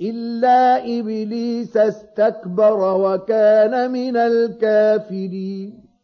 إلا إبليس استكبر وكان من الكافرين